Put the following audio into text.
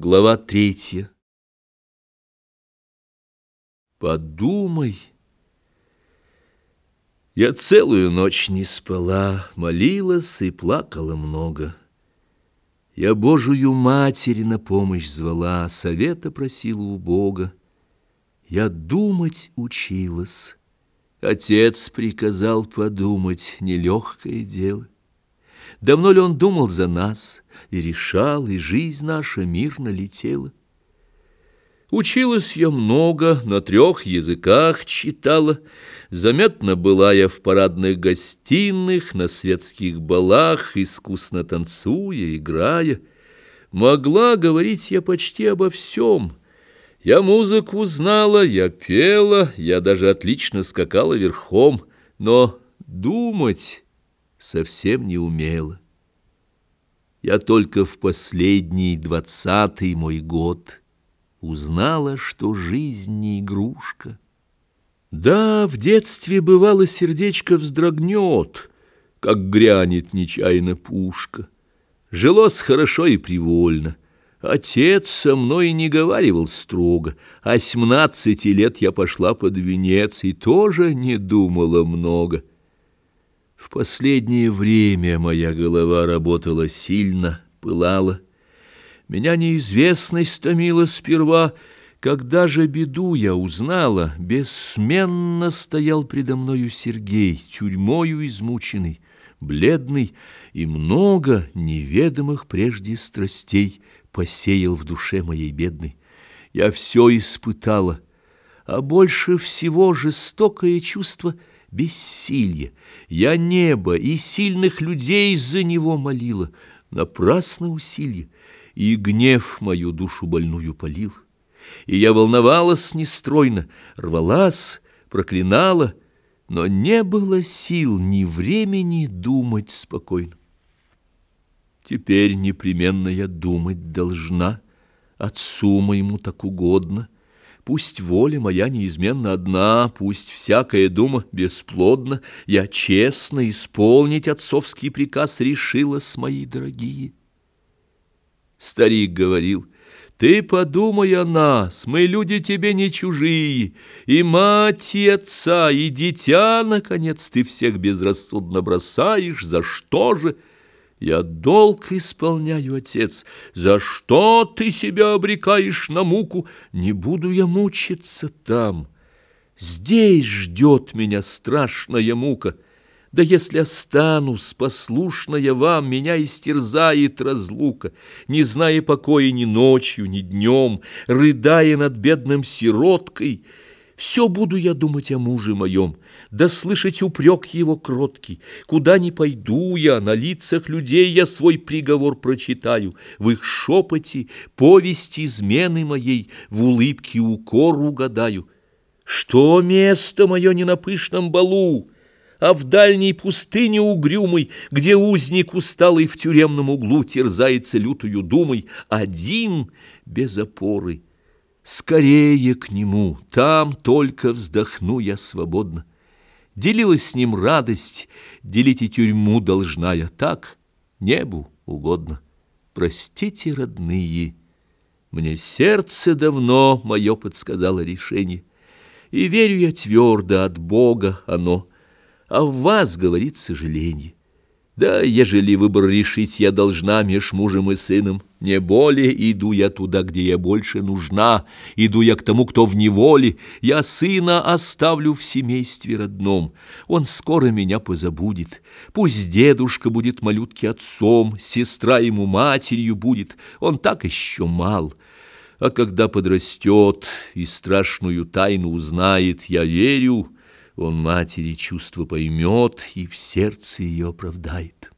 Глава третья. Подумай. Я целую ночь не спала, молилась и плакала много. Я Божию Матерь на помощь звала, совета просила у Бога. Я думать училась. Отец приказал подумать, нелегкое дело. Давно ли он думал за нас и решал, и жизнь наша мирно летела? Училась я много, на трех языках читала. Заметно была я в парадных гостиных, на светских балах, искусно танцуя, играя. Могла говорить я почти обо всем. Я музыку знала, я пела, я даже отлично скакала верхом, но думать совсем не умела. Я только в последний двадцатый мой год узнала, что жизнь не игрушка. Да, в детстве бывало сердечко вздрогнет, как грянет нечаянно пушка. Жилось хорошо и привольно. Отец со мной не говаривал строго, а семнадцати лет я пошла под венец и тоже не думала много — в последнее время моя голова работала сильно, пылала. Меня неизвестность томила сперва, когда же беду я узнала, бессменно стоял предо мною Сергей, тюрьмою измученный, бледный, и много неведомых прежде страстей посеял в душе моей бедной. Я все испытала, а больше всего жестокое чувство — бессилье. Я небо и сильных людей за него молила, напрасно усилие, и гнев мою душу больную полил. И я волновалась нестройно, рвалась, проклинала, но не было сил ни времени думать спокойно. Теперь непременно я думать должна, отцу моему так угодно — Пусть воля моя неизменно одна, Пусть всякая дума бесплодна, Я честно исполнить отцовский приказ Решилась, мои дорогие. Старик говорил, Ты подумай о нас, мы люди тебе не чужие, И мать, и отца, и дитя, наконец, Ты всех безрассудно бросаешь, за что же? Я долг исполняю, отец. За что ты себя обрекаешь на муку? Не буду я мучиться там. Здесь ждет меня страшная мука. Да если останусь, послушная вам, меня истерзает разлука, не зная покоя ни ночью, ни днем, рыдая над бедным сироткой — все буду я думать о муже моем, да слышать упрек его кроткий. Куда ни пойду я, на лицах людей я свой приговор прочитаю, в их шепоте повесть измены моей, в улыбке укор угадаю. Что место мое не на пышном балу, а в дальней пустыне угрюмой, где узник усталый в тюремном углу терзается лютою думой, один без опоры — Скорее к нему, там только вздохну я свободно. Делилась с ним радость, делить и тюрьму должна я так, небу угодно. Простите, родные, мне сердце давно мое подсказало решение, и верю я твердо от Бога оно, а в вас говорит сожаление. Да, ежели выбор решить я должна меж мужем и сыном, не более иду я туда, где я больше нужна, иду я к тому, кто в неволе, я сына оставлю в семействе родном, он скоро меня позабудет, пусть дедушка будет малютке отцом, сестра ему матерью будет, он так еще мал». А когда подрастет и страшную тайну узнает, я верю, он матери чувство поймет и в сердце ее оправдает.